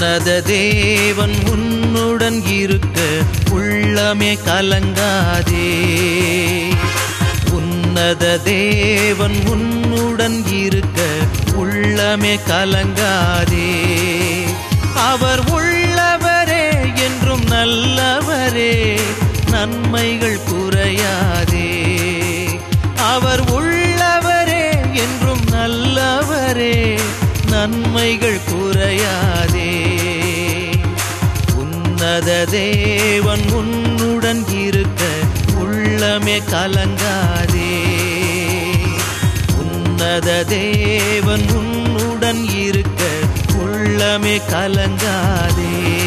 உன்னத தேவன் உன்னுடன் இருக்க உள்ளமே கலங்காதே. உன்னத தேவன் உன்னுடன் இருக்க உள்ளமே கலங்காதே. அவர் உள்ளவரே என்றும் நல்லவரே நன்மைகள் குறையாதே. அவர் உள்ளவரே என்றும் நல்லவரே நன்மைகள் குறையாதே. உன்னத தேவன் உன்னுடன் இருக்க உள்ளமே கலங்காதே. உன்னத தேவன் உன்னுடன் இருக்க உள்ளமே கலங்காதே.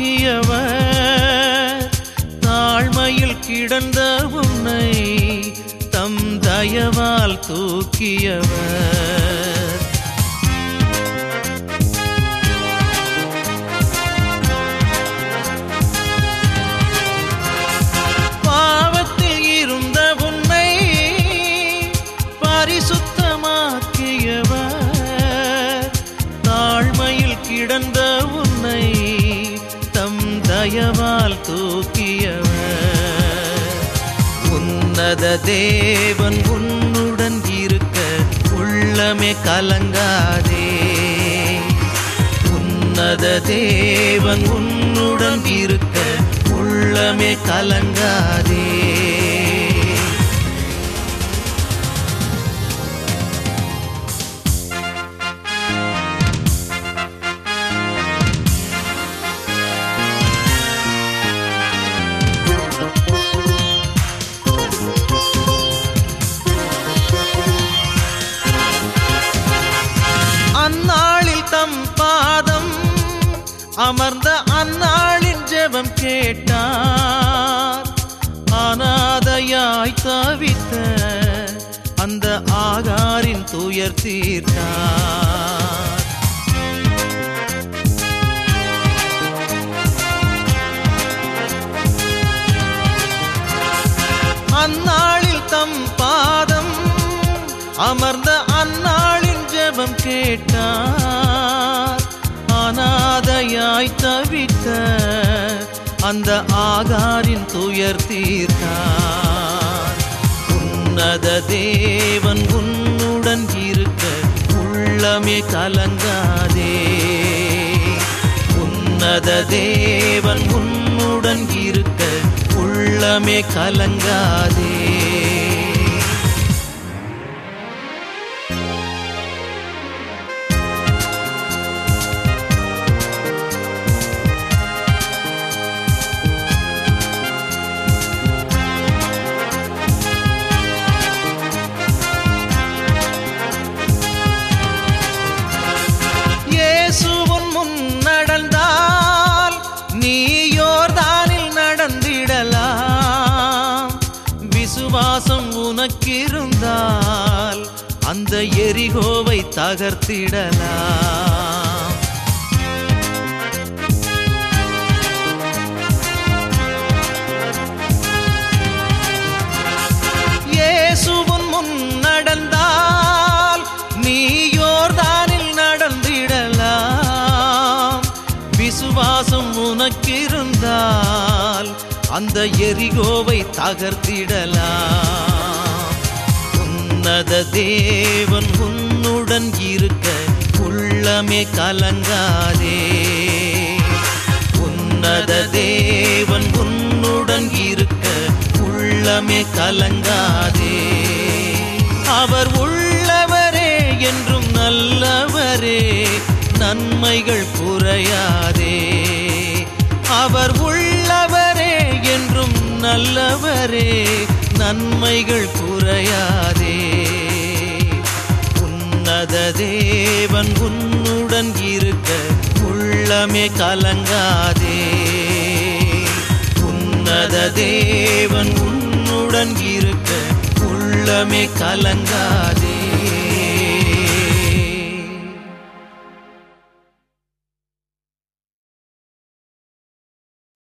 பரிசுத்தமாக்கியவர் தாழ்மையில் கிடந்த உன்னை தம் தயவால் தூக்கியவர். தயவால் தூக்கியவர். உன்னத தேவன் உன்னுடன் இருக்க உள்ளமே கலங்காதே. உன்னத தேவன் உன்னுடன் இருக்க உள்ளமே கலங்காதே. அமர்ந்த அந்நாளின் ஜெபம் கேட்டார். அனாதையாய் தவித்த அந்த ஆகாரின் துயர் தீர்த்தார். அந்நாளில் தம் பாதம் அமர்ந்த அந்நாளின் ஜெபம் கேட்டார். விட்ட அந்த ஆகாரின் துயர் தீர்த்தார். உன்னத தேவன் உன்னுடன் இருக்க உள்ளமே கலங்காதே. உன்னத தேவன் உன்னுடன் இருக்க உள்ளமே கலங்காதே. அந்த எரிகோவை தகர்த்திடலாம். இயேசுவின் முன் நடந்தால் நீயோர்தானில் நடந்திடலாம். விசுவாசம் உனக்கிருந்தால் அந்த எரிகோவை தகர்த்திடலாம். உன்னத தேவன் உன்னுடன் இருக்க உள்ளமே கலங்காதே. உன்னத தேவன் உன்னுடன் இருக்க உள்ளமே கலங்காதே. அவர் உள்ளவரே என்றும் நல்லவரே நன்மைகள் குறையாதே. அவர் உள்ளவரே என்றும் நல்லவரே நன்மைகள் குறையாதே. உன்னத தேவன் உன்னுடன் இருக்க உள்ளமே கலங்காதே. உன்னத தேவன் உன்னுடன் இருக்க உள்ளமே கலங்காதே.